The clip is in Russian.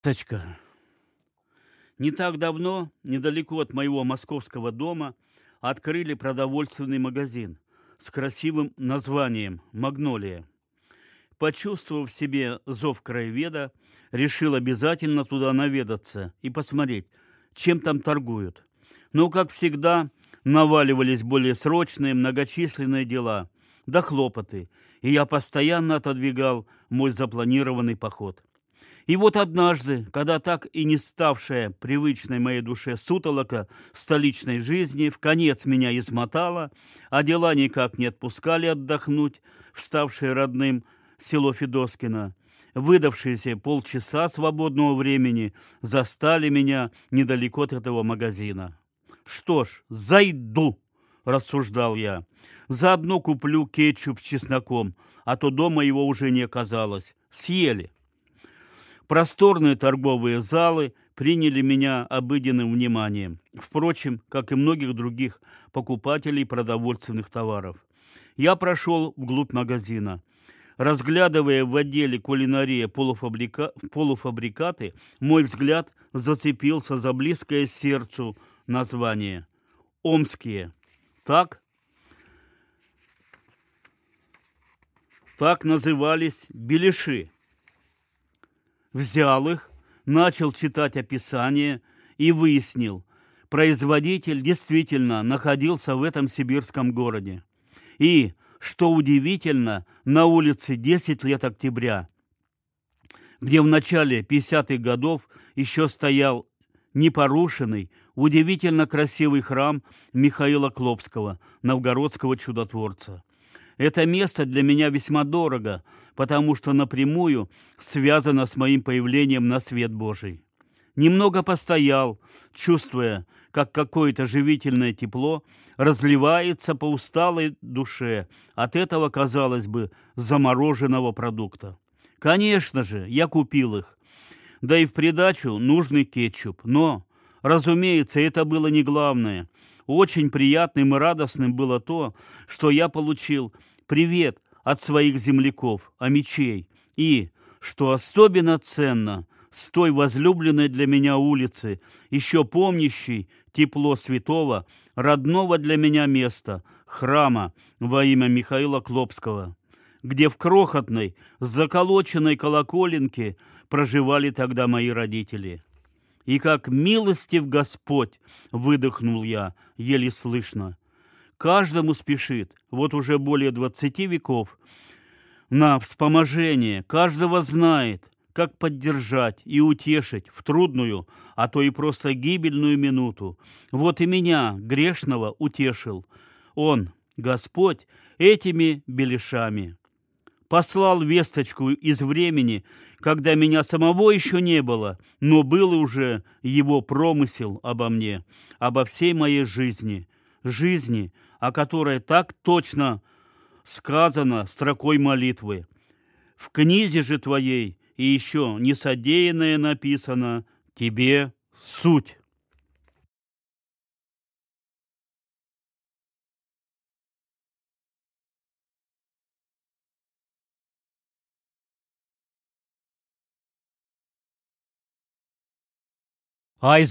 Тачка. Не так давно, недалеко от моего московского дома, открыли продовольственный магазин с красивым названием «Магнолия». Почувствовав в себе зов краеведа, решил обязательно туда наведаться и посмотреть, чем там торгуют. Но, как всегда, наваливались более срочные, многочисленные дела, да хлопоты, и я постоянно отодвигал мой запланированный поход. И вот однажды, когда так и не ставшая привычной моей душе сутолока столичной жизни в конец меня измотала, а дела никак не отпускали отдохнуть, вставшие родным село Федоскино, выдавшиеся полчаса свободного времени застали меня недалеко от этого магазина. Что ж, зайду, рассуждал я. Заодно куплю кетчуп с чесноком, а то дома его уже не оказалось. Съели. Просторные торговые залы приняли меня обыденным вниманием, впрочем, как и многих других покупателей продовольственных товаров. Я прошел вглубь магазина. Разглядывая в отделе кулинария полуфабрика... полуфабрикаты, мой взгляд зацепился за близкое сердцу название «Омские». Так? Так назывались беляши. Взял их, начал читать описание и выяснил, производитель действительно находился в этом сибирском городе. И, что удивительно, на улице 10 лет октября, где в начале 50-х годов еще стоял непорушенный, удивительно красивый храм Михаила Клопского, новгородского чудотворца. Это место для меня весьма дорого, потому что напрямую связано с моим появлением на свет Божий. Немного постоял, чувствуя, как какое-то живительное тепло разливается по усталой душе от этого, казалось бы, замороженного продукта. Конечно же, я купил их, да и в придачу нужный кетчуп. Но, разумеется, это было не главное. Очень приятным и радостным было то, что я получил привет от своих земляков, амичей, и, что особенно ценно, с той возлюбленной для меня улицы, еще помнящей тепло святого, родного для меня места, храма во имя Михаила Клопского, где в крохотной, заколоченной колоколенке проживали тогда мои родители. И как милостив Господь, выдохнул я, еле слышно. Каждому спешит, вот уже более двадцати веков, на вспоможение, каждого знает, как поддержать и утешить в трудную, а то и просто гибельную минуту. Вот и меня, грешного, утешил. Он, Господь, этими беляшами послал весточку из времени, когда меня самого еще не было, но был уже его промысел обо мне, обо всей моей жизни, жизни, о которой так точно сказано строкой молитвы. В книге же твоей и еще несодеянное написано «Тебе суть». eyes